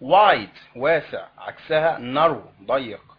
wide واسع عكسها narrow ضيق.